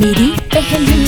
मेरी पहली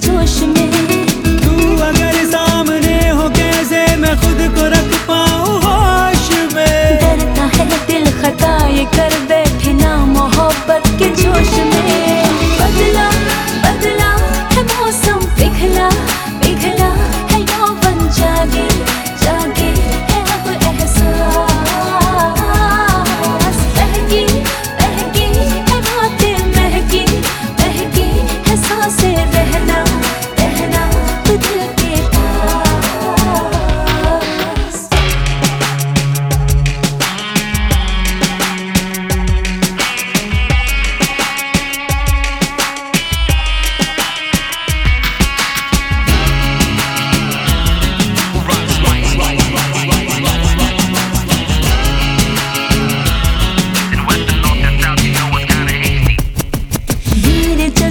做什么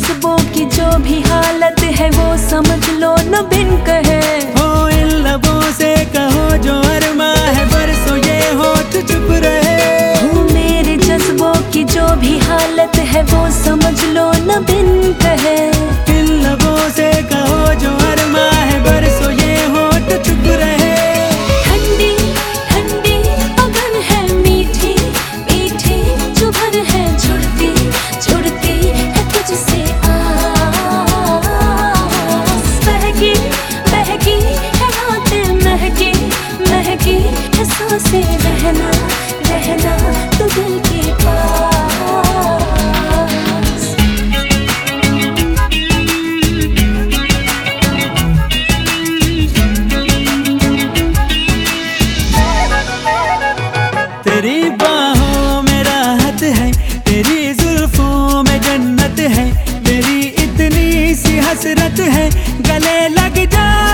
जज्बों की जो भी हालत है, वो समझ लो न बिन कहे। ओ इन लबों से कहो जो अरमान तेरी बाहों में राहत है, तेरी जुल्फों में जन्नत है इतनी सी हसरत है, गले लग जा